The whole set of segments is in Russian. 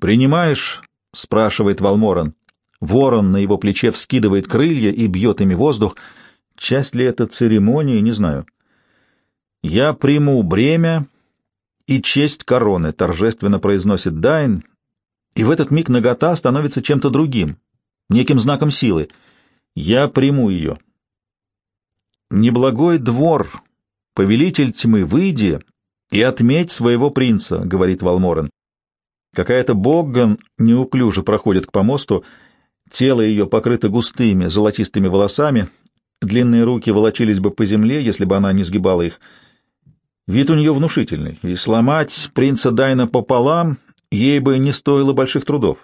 «Принимаешь?» — спрашивает Валморан. Ворон на его плече вскидывает крылья и бьет ими воздух. Часть ли это церемонии, не знаю. «Я приму бремя и честь короны», — торжественно произносит Дайн, и в этот миг нагота становится чем-то другим, неким знаком силы. «Я приму ее». «Неблагой двор, повелитель тьмы, выйди и отметь своего принца», — говорит Валморен. Какая-то Богган неуклюже проходит к помосту, тело ее покрыто густыми золотистыми волосами, длинные руки волочились бы по земле, если бы она не сгибала их. Вид у нее внушительный, и сломать принца Дайна пополам ей бы не стоило больших трудов.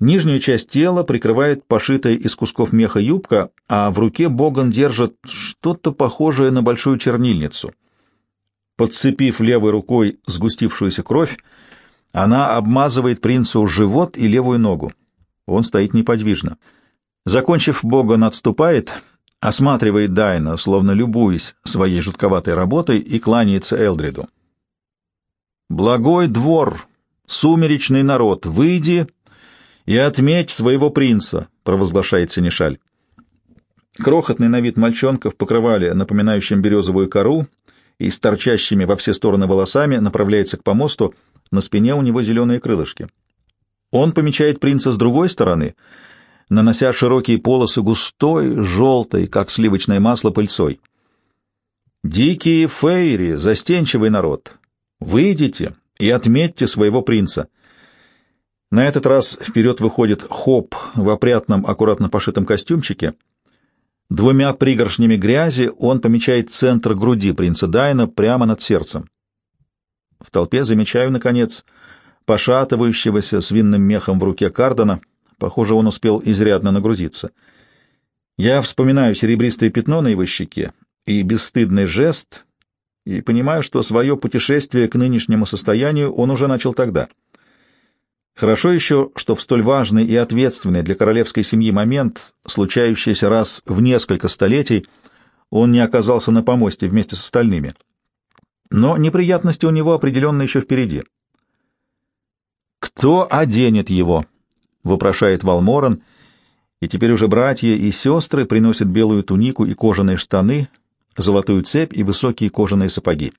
Нижнюю часть тела прикрывает пошитая из кусков меха юбка, а в руке Боган держит что-то похожее на большую чернильницу. Подцепив левой рукой сгустившуюся кровь, она обмазывает принцу живот и левую ногу. Он стоит неподвижно. Закончив, Боган отступает, осматривает Дайна, словно любуясь своей жутковатой работой, и кланяется Элдриду. «Благой двор, сумеречный народ, выйди и отметь своего принца», — провозглашает Синишаль. Крохотный на вид мальчонка в покрывале, напоминающем березовую кору, и с торчащими во все стороны волосами направляется к помосту, на спине у него зеленые крылышки. Он помечает принца с другой стороны, нанося широкие полосы густой, желтой, как сливочное масло, пыльцой. «Дикие фейри, застенчивый народ, выйдите и отметьте своего принца». На этот раз вперед выходит Хоп в опрятном, аккуратно пошитом костюмчике. Двумя пригоршнями грязи он помечает центр груди принца Дайна прямо над сердцем. В толпе замечаю, наконец, пошатывающегося с винным мехом в руке Кардена. Похоже, он успел изрядно нагрузиться. Я вспоминаю серебристое пятно на его щеке и бесстыдный жест, и понимаю, что свое путешествие к нынешнему состоянию он уже начал тогда. Хорошо еще, что в столь важный и ответственный для королевской семьи момент, случающийся раз в несколько столетий, он не оказался на помосте вместе с остальными. Но неприятности у него определенно еще впереди. «Кто оденет его?» — вопрошает Валморан, и теперь уже братья и сестры приносят белую тунику и кожаные штаны, золотую цепь и высокие кожаные сапоги.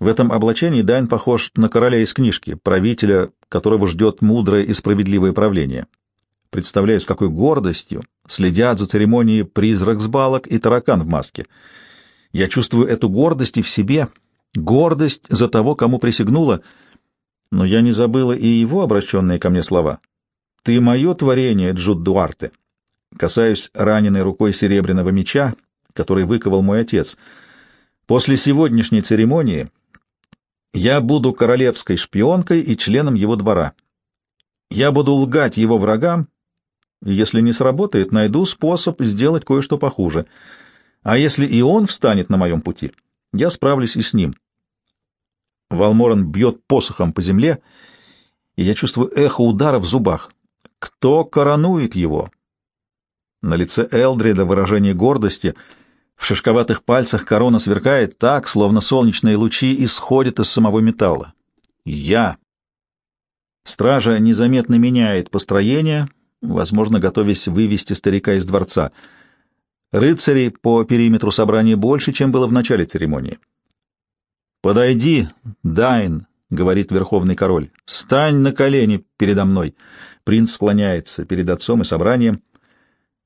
В этом облачении Дайн похож на короля из книжки, правителя, которого ждет мудрое и справедливое правление. Представляю, с какой гордостью следят за церемонией призрак с балок и таракан в маске. Я чувствую эту гордость и в себе, гордость за того, кому присягнула — но я не забыла и его обращенные ко мне слова. «Ты мое творение, Джуд Дуарте!» Касаюсь раненой рукой серебряного меча, который выковал мой отец. После сегодняшней церемонии я буду королевской шпионкой и членом его двора. Я буду лгать его врагам, и если не сработает, найду способ сделать кое-что похуже. А если и он встанет на моем пути, я справлюсь и с ним. Валморан бьет посохом по земле, и я чувствую эхо удара в зубах. Кто коронует его? На лице Элдрида выражение гордости. В шишковатых пальцах корона сверкает так, словно солнечные лучи исходят из самого металла. Я. Стража незаметно меняет построение, возможно, готовясь вывести старика из дворца. Рыцарей по периметру собрания больше, чем было в начале церемонии. «Подойди, Дайн», — говорит верховный король, — «стань на колени передо мной». Принц склоняется перед отцом и собранием,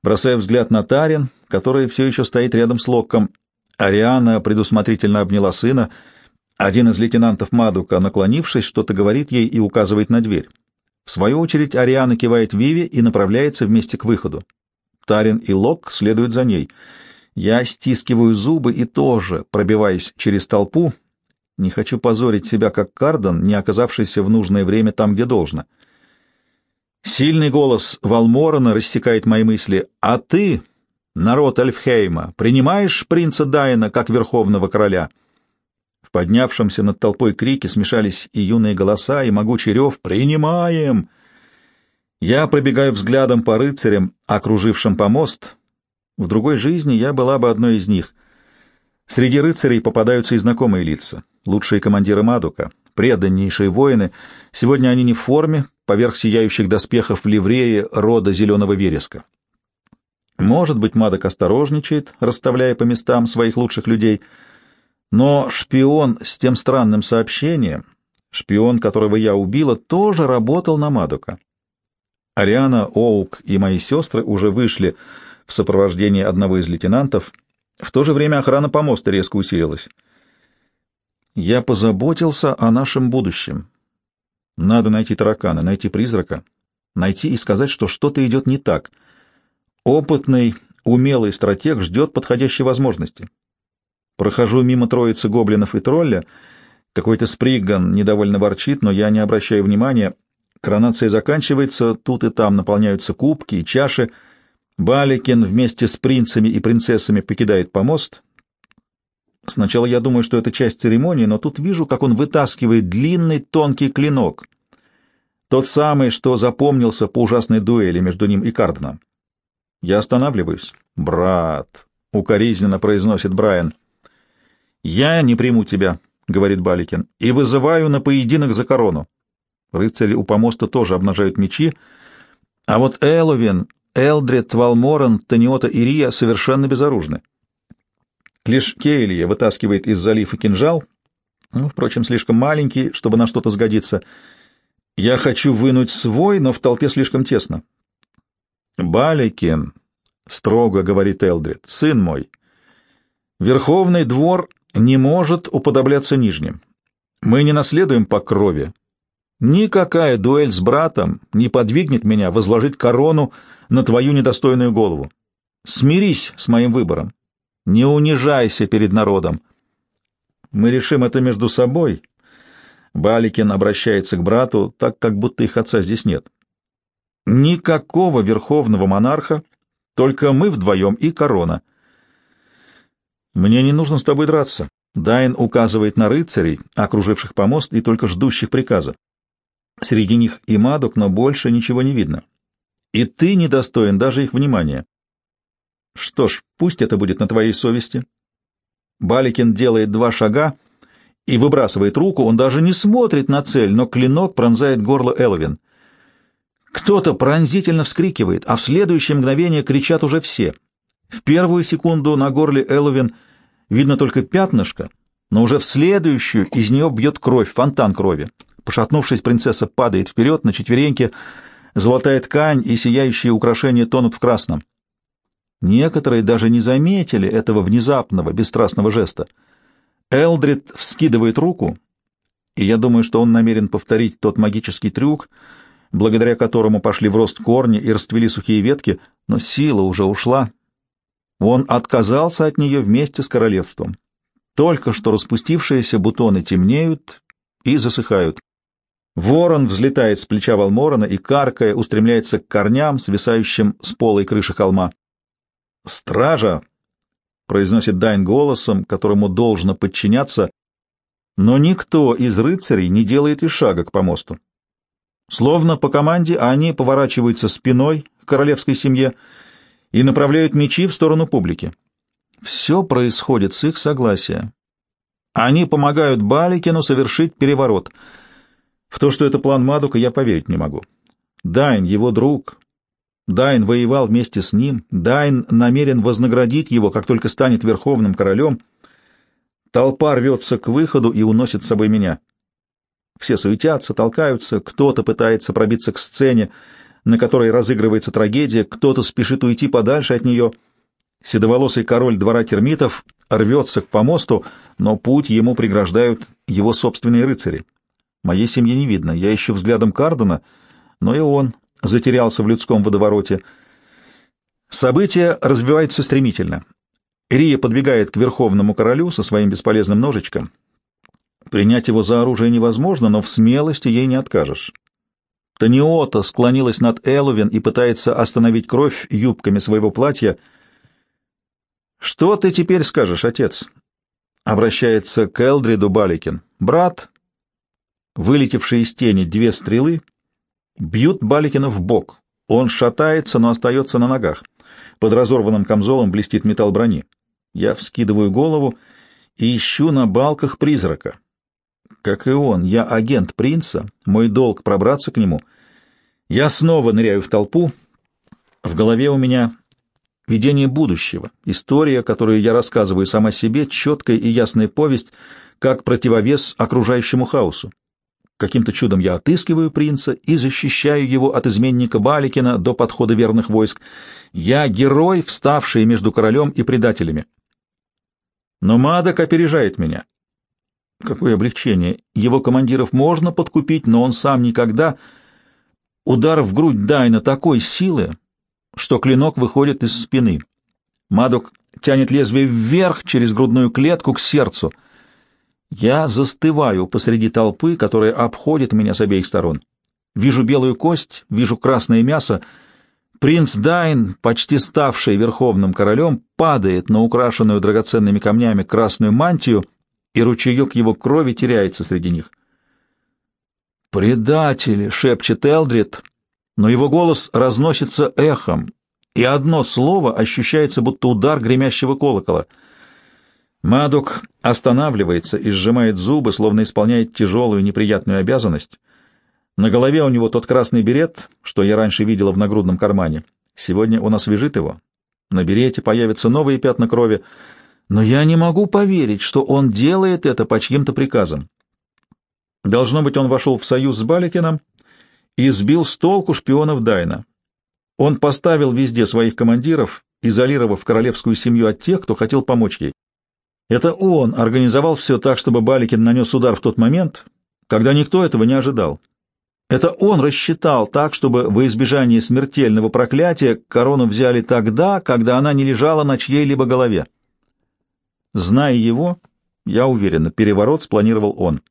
бросая взгляд на Тарин, который все еще стоит рядом с Локком. Ариана предусмотрительно обняла сына. Один из лейтенантов Мадука, наклонившись, что-то говорит ей и указывает на дверь. В свою очередь Ариана кивает Виве и направляется вместе к выходу. Тарин и Лок следуют за ней. Я стискиваю зубы и тоже пробиваюсь через толпу, не хочу позорить себя, как Кардон, не оказавшийся в нужное время там, где должно. Сильный голос Валморона рассекает мои мысли. «А ты, народ Альфхейма, принимаешь принца Дайна как верховного короля?» В поднявшемся над толпой крике смешались и юные голоса, и могучий рев «Принимаем!». Я пробегаю взглядом по рыцарям, окружившим помост. В другой жизни я была бы одной из них. Среди рыцарей попадаются и знакомые лица лучшие командиры Мадука, преданнейшие воины. Сегодня они не в форме, поверх сияющих доспехов в ливрее рода зеленого вереска. Может быть, Мадок осторожничает, расставляя по местам своих лучших людей, но шпион с тем странным сообщением, шпион, которого я убила, тоже работал на Мадока. Ариана, Оук и мои сестры уже вышли в сопровождении одного из лейтенантов. В то же время охрана помоста резко усилилась. Я позаботился о нашем будущем. Надо найти таракана, найти призрака, найти и сказать, что что-то идет не так. Опытный, умелый стратег ждет подходящей возможности. Прохожу мимо троицы гоблинов и тролля. Какой-то сприган недовольно ворчит, но я не обращаю внимания. Коронация заканчивается, тут и там наполняются кубки и чаши. Баликин вместе с принцами и принцессами покидает помост. Сначала я думаю, что это часть церемонии, но тут вижу, как он вытаскивает длинный тонкий клинок. Тот самый, что запомнился по ужасной дуэли между ним и Карденом. Я останавливаюсь. «Брат», — укоризненно произносит Брайан. «Я не приму тебя», — говорит Баликин, — «и вызываю на поединок за корону». Рыцари у помоста тоже обнажают мечи, а вот Эловин, Элдред, Валморан, Таниота и Рия совершенно безоружны. Лишь Кейлия вытаскивает из залифа кинжал, ну, впрочем, слишком маленький, чтобы на что-то сгодиться. Я хочу вынуть свой, но в толпе слишком тесно. «Баликин», — строго говорит Элдред, — «сын мой, Верховный двор не может уподобляться нижним. Мы не наследуем по крови. Никакая дуэль с братом не подвигнет меня возложить корону на твою недостойную голову. Смирись с моим выбором. Не унижайся перед народом. Мы решим это между собой. Баликин обращается к брату, так как будто их отца здесь нет. Никакого верховного монарха, только мы вдвоем и корона. Мне не нужно с тобой драться. Дайн указывает на рыцарей, окруживших помост и только ждущих приказа. Среди них и Мадок, но больше ничего не видно. И ты недостоин даже их внимания. Что ж, пусть это будет на твоей совести. Баликин делает два шага и выбрасывает руку, он даже не смотрит на цель, но клинок пронзает горло Элвин. Кто-то пронзительно вскрикивает, а в следующее мгновение кричат уже все. В первую секунду на горле Элвин видно только пятнышко, но уже в следующую из нее бьет кровь, фонтан крови. Пошатнувшись, принцесса падает вперед на четвереньки, золотая ткань и сияющие украшения тонут в красном. Некоторые даже не заметили этого внезапного, бесстрастного жеста. Элдрид вскидывает руку, и я думаю, что он намерен повторить тот магический трюк, благодаря которому пошли в рост корни и расцвели сухие ветки, но сила уже ушла. Он отказался от нее вместе с королевством. Только что распустившиеся бутоны темнеют и засыхают. Ворон взлетает с плеча Валморона и, каркая, устремляется к корням, свисающим с полой крыши холма. «Стража!» — произносит Дайн голосом, которому должно подчиняться, но никто из рыцарей не делает и шага к помосту. Словно по команде они поворачиваются спиной к королевской семье и направляют мечи в сторону публики. Все происходит с их согласия. Они помогают Балекину совершить переворот. В то, что это план Мадока, я поверить не могу. Дайн, его друг, Дайн воевал вместе с ним, Дайн намерен вознаградить его, как только станет верховным королем. Толпа рвется к выходу и уносит с собой меня. Все суетятся, толкаются, кто-то пытается пробиться к сцене, на которой разыгрывается трагедия, кто-то спешит уйти подальше от нее. Седоволосый король двора термитов рвется к помосту, но путь ему преграждают его собственные рыцари. Моей семьи не видно, я ищу взглядом Кардена, но и он затерялся в людском водовороте. События развиваются стремительно. Рия подбегает к верховному королю со своим бесполезным ножичком. Принять его за оружие невозможно, но в смелости ей не откажешь. Таниота склонилась над Элувин и пытается остановить кровь юбками своего платья. «Что ты теперь скажешь, отец?» Обращается к Элдриду Баликин. «Брат!» Вылетевшие из тени две стрелы Бьют Баликина в бок. Он шатается, но остается на ногах. Под разорванным камзолом блестит металл брони. Я вскидываю голову и ищу на балках призрака. Как и он, я агент принца, мой долг пробраться к нему. Я снова ныряю в толпу. В голове у меня видение будущего, история, которую я рассказываю сама себе, четкая и ясная повесть, как противовес окружающему хаосу. Каким-то чудом я отыскиваю принца и защищаю его от изменника Баликина до подхода верных войск. Я герой, вставший между королем и предателями. Но Мадок опережает меня. Какое облегчение! Его командиров можно подкупить, но он сам никогда... Удар в грудь Дайна такой силы, что клинок выходит из спины. Мадок тянет лезвие вверх через грудную клетку к сердцу — я застываю посреди толпы, которая обходит меня с обеих сторон. Вижу белую кость, вижу красное мясо. Принц Дайн, почти ставший верховным королем, падает на украшенную драгоценными камнями красную мантию, и ручеек его крови теряется среди них. «Предатели!» — шепчет Элдрид, но его голос разносится эхом, и одно слово ощущается, будто удар гремящего колокола — Мадок останавливается и сжимает зубы, словно исполняет тяжелую неприятную обязанность. На голове у него тот красный берет, что я раньше видела в нагрудном кармане. Сегодня он освежит его. На берете появятся новые пятна крови, но я не могу поверить, что он делает это по чьим-то приказам. Должно быть, он вошел в союз с Баликином и сбил с толку шпионов Дайна. Он поставил везде своих командиров, изолировав королевскую семью от тех, кто хотел помочь ей. Это он организовал все так, чтобы Баликин нанес удар в тот момент, когда никто этого не ожидал. Это он рассчитал так, чтобы во избежание смертельного проклятия корону взяли тогда, когда она не лежала на чьей-либо голове. Зная его, я уверен, переворот спланировал он.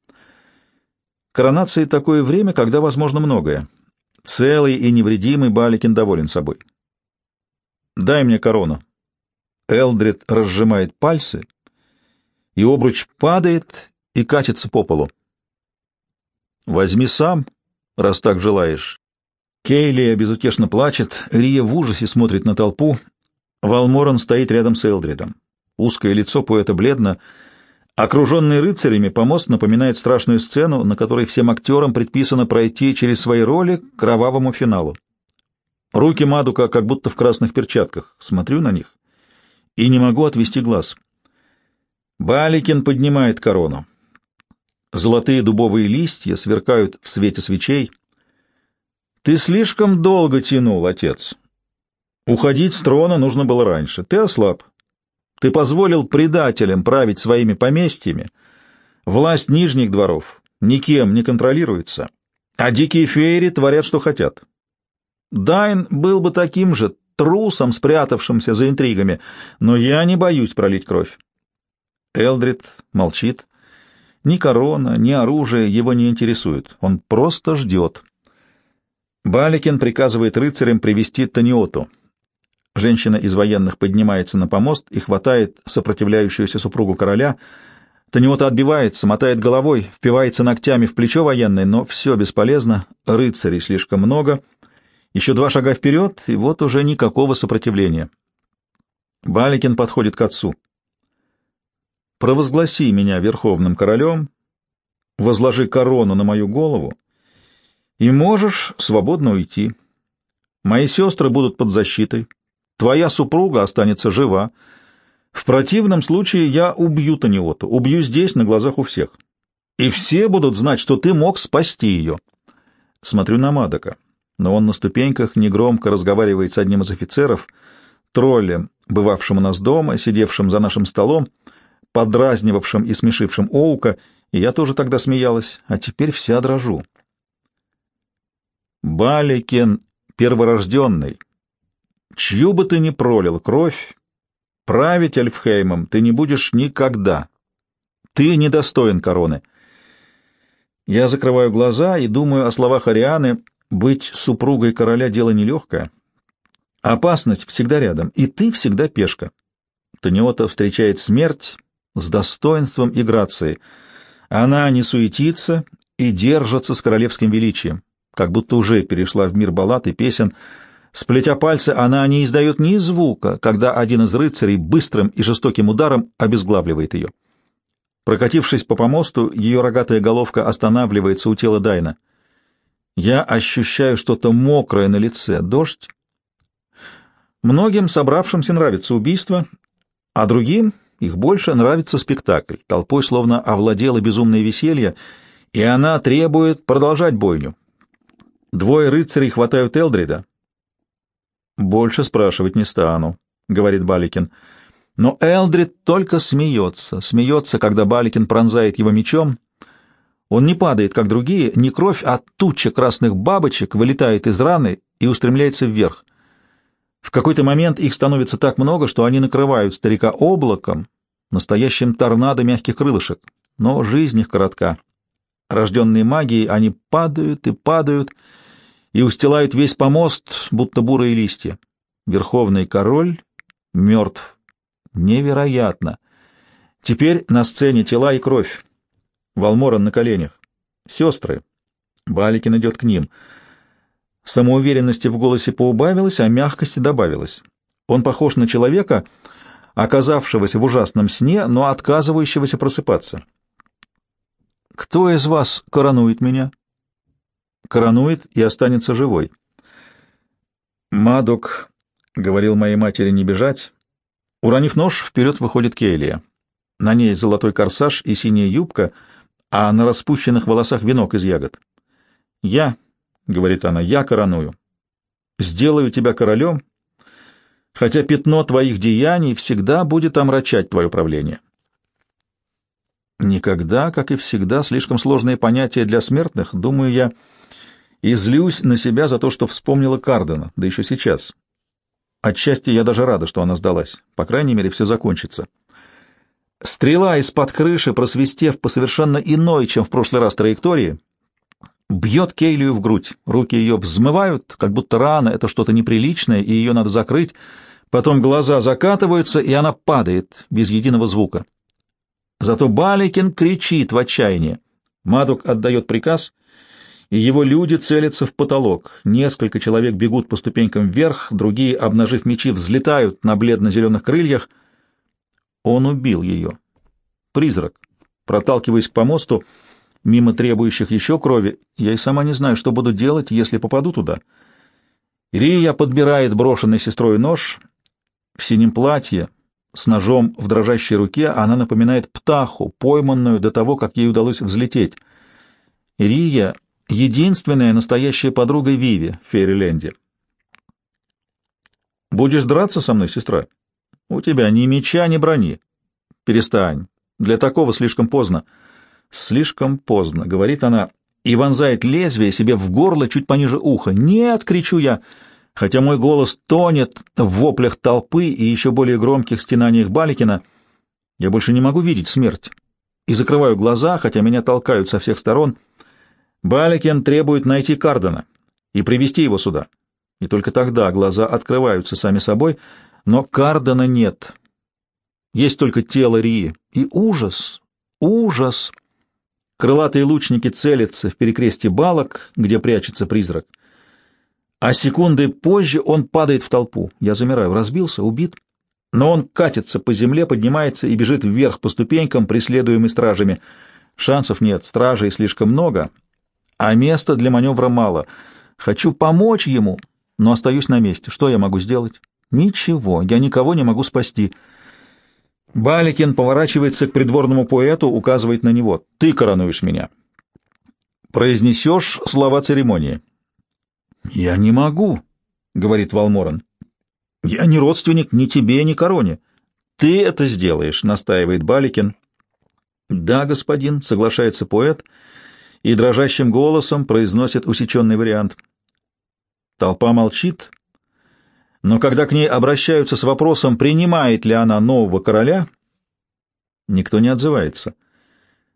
Коронации такое время, когда возможно многое. Целый и невредимый Баликин доволен собой. «Дай мне корону». Элдрид разжимает пальцы — и обруч падает и катится по полу. «Возьми сам, раз так желаешь». Кейлия безутешно плачет, Рия в ужасе смотрит на толпу. Валморан стоит рядом с Элдридом. Узкое лицо поэта бледно. Окруженный рыцарями, помост напоминает страшную сцену, на которой всем актерам предписано пройти через свои роли к кровавому финалу. Руки Мадука как будто в красных перчатках. Смотрю на них и не могу отвести глаз. Баликин поднимает корону. Золотые дубовые листья сверкают в свете свечей. Ты слишком долго тянул, отец. Уходить с трона нужно было раньше. Ты ослаб. Ты позволил предателям править своими поместьями. Власть нижних дворов никем не контролируется, а дикие феери творят, что хотят. Дайн был бы таким же трусом, спрятавшимся за интригами, но я не боюсь пролить кровь. Элдрид молчит. Ни корона, ни оружие его не интересуют. Он просто ждет. Баликин приказывает рыцарям привести Таниоту. Женщина из военных поднимается на помост и хватает сопротивляющуюся супругу короля. Таниота отбивается, мотает головой, впивается ногтями в плечо военной, но все бесполезно, рыцарей слишком много. Еще два шага вперед, и вот уже никакого сопротивления. Баликин подходит к отцу провозгласи меня верховным королем, возложи корону на мою голову, и можешь свободно уйти. Мои сестры будут под защитой, твоя супруга останется жива. В противном случае я убью Таниоту, убью здесь, на глазах у всех. И все будут знать, что ты мог спасти ее. Смотрю на Мадока, но он на ступеньках негромко разговаривает с одним из офицеров, троллем, бывавшим у нас дома, сидевшим за нашим столом, подразнивавшим и смешившим Оука, и я тоже тогда смеялась, а теперь вся дрожу. Баликен перворожденный, чью бы ты ни пролил кровь, править Альфхеймом ты не будешь никогда. Ты недостоин короны. Я закрываю глаза и думаю о словах Арианы «Быть супругой короля — дело нелегкое. Опасность всегда рядом, и ты всегда пешка». Таниота встречает смерть с достоинством и грацией. Она не суетится и держится с королевским величием, как будто уже перешла в мир баллад и песен. Сплетя пальцы, она не издает ни звука, когда один из рыцарей быстрым и жестоким ударом обезглавливает ее. Прокатившись по помосту, ее рогатая головка останавливается у тела Дайна. Я ощущаю что-то мокрое на лице. Дождь? Многим собравшимся нравится убийство, а другим, их больше, нравится спектакль. Толпой словно овладело безумное веселье, и она требует продолжать бойню. Двое рыцарей хватают Элдрида. «Больше спрашивать не стану», — говорит Баликин. Но Элдрид только смеется, смеется, когда Баликин пронзает его мечом. Он не падает, как другие, не кровь, а туча красных бабочек вылетает из раны и устремляется вверх. В какой-то момент их становится так много, что они накрывают старика облаком, настоящим торнадо мягких крылышек. Но жизнь их коротка. Рожденные магией, они падают и падают, и устилают весь помост, будто бурые листья. Верховный король мертв. Невероятно! Теперь на сцене тела и кровь. Валморан на коленях. Сестры. Баликин идет к ним — Самоуверенности в голосе поубавилось, а мягкости добавилось. Он похож на человека, оказавшегося в ужасном сне, но отказывающегося просыпаться. «Кто из вас коронует меня?» «Коронует и останется живой». «Мадок», — говорил моей матери не бежать. Уронив нож, вперед выходит Кейлия. На ней золотой корсаж и синяя юбка, а на распущенных волосах венок из ягод. «Я», говорит она, — я короную. Сделаю тебя королем, хотя пятно твоих деяний всегда будет омрачать твое правление. Никогда, как и всегда, слишком сложные понятия для смертных, думаю я, и злюсь на себя за то, что вспомнила Кардена, да еще сейчас. Отчасти я даже рада, что она сдалась. По крайней мере, все закончится. Стрела из-под крыши, просвистев по совершенно иной, чем в прошлый раз траектории, бьет Кейлию в грудь. Руки ее взмывают, как будто рана — это что-то неприличное, и ее надо закрыть. Потом глаза закатываются, и она падает без единого звука. Зато Баликин кричит в отчаянии. Мадук отдает приказ, и его люди целятся в потолок. Несколько человек бегут по ступенькам вверх, другие, обнажив мечи, взлетают на бледно-зеленых крыльях. Он убил ее. Призрак. Проталкиваясь к помосту, мимо требующих еще крови, я и сама не знаю, что буду делать, если попаду туда. Рия подбирает брошенный сестрой нож в синем платье, с ножом в дрожащей руке она напоминает птаху, пойманную до того, как ей удалось взлететь. Рия — единственная настоящая подруга Виви в Фейриленде. «Будешь драться со мной, сестра? У тебя ни меча, ни брони. Перестань. Для такого слишком поздно». Слишком поздно, говорит она, и вонзает лезвие себе в горло чуть пониже уха. Нет, кричу я, хотя мой голос тонет в воплях толпы и еще более громких стенаниях Баликина. Я больше не могу видеть смерть. И закрываю глаза, хотя меня толкают со всех сторон. Баликин требует найти Кардена и привести его сюда. И только тогда глаза открываются сами собой, но Кардена нет. Есть только тело Рии. И ужас, ужас! Крылатые лучники целятся в перекрестие балок, где прячется призрак. А секунды позже он падает в толпу. Я замираю, разбился, убит. Но он катится по земле, поднимается и бежит вверх по ступенькам, преследуемый стражами. Шансов нет, стражей слишком много, а места для маневра мало. Хочу помочь ему, но остаюсь на месте. Что я могу сделать? Ничего, я никого не могу спасти. Баликин поворачивается к придворному поэту, указывает на него. «Ты коронуешь меня». «Произнесешь слова церемонии». «Я не могу», — говорит Валморан. «Я не родственник ни тебе, ни короне». «Ты это сделаешь», — настаивает Баликин. «Да, господин», — соглашается поэт и дрожащим голосом произносит усеченный вариант. Толпа молчит, но когда к ней обращаются с вопросом, принимает ли она нового короля, никто не отзывается.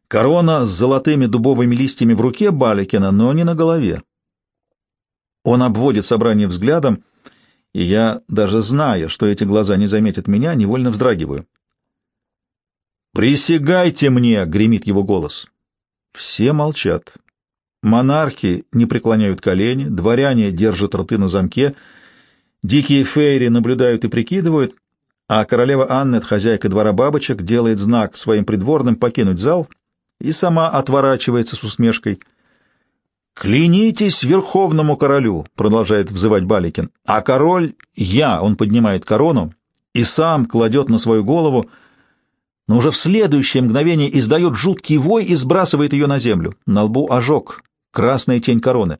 Корона с золотыми дубовыми листьями в руке Баликина, но не на голове. Он обводит собрание взглядом, и я, даже зная, что эти глаза не заметят меня, невольно вздрагиваю. «Присягайте мне!» — гремит его голос. Все молчат. Монархи не преклоняют колени, дворяне держат рты на замке — Дикие фейри наблюдают и прикидывают, а королева Аннет, хозяйка двора бабочек, делает знак своим придворным покинуть зал и сама отворачивается с усмешкой. «Клянитесь верховному королю!» — продолжает взывать Баликин. «А король — я!» — он поднимает корону и сам кладет на свою голову, но уже в следующее мгновение издает жуткий вой и сбрасывает ее на землю. На лбу ожог, красная тень короны.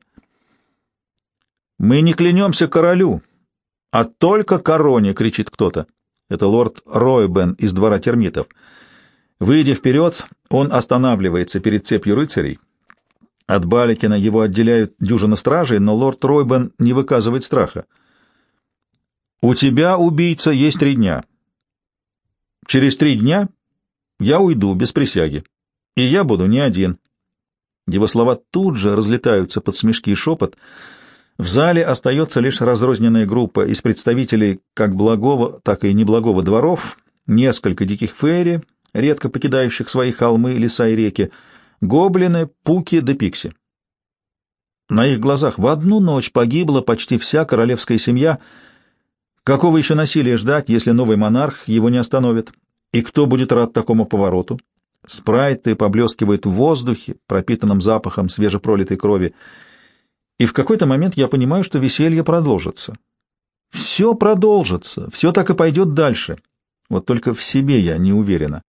«Мы не клянемся королю, а только короне!» — кричит кто-то. Это лорд Ройбен из двора термитов. Выйдя вперед, он останавливается перед цепью рыцарей. От Баликина его отделяют дюжина стражей, но лорд Ройбен не выказывает страха. «У тебя, убийца, есть три дня. Через три дня я уйду без присяги, и я буду не один». Его слова тут же разлетаются под смешки и шепот — в зале остается лишь разрозненная группа из представителей как благого, так и неблагого дворов, несколько диких фейри, редко покидающих свои холмы, леса и реки, гоблины, пуки да пикси. На их глазах в одну ночь погибла почти вся королевская семья. Какого еще насилия ждать, если новый монарх его не остановит? И кто будет рад такому повороту? Спрайты поблескивают в воздухе, пропитанном запахом свежепролитой крови, и в какой-то момент я понимаю, что веселье продолжится. Все продолжится, все так и пойдет дальше. Вот только в себе я не уверена.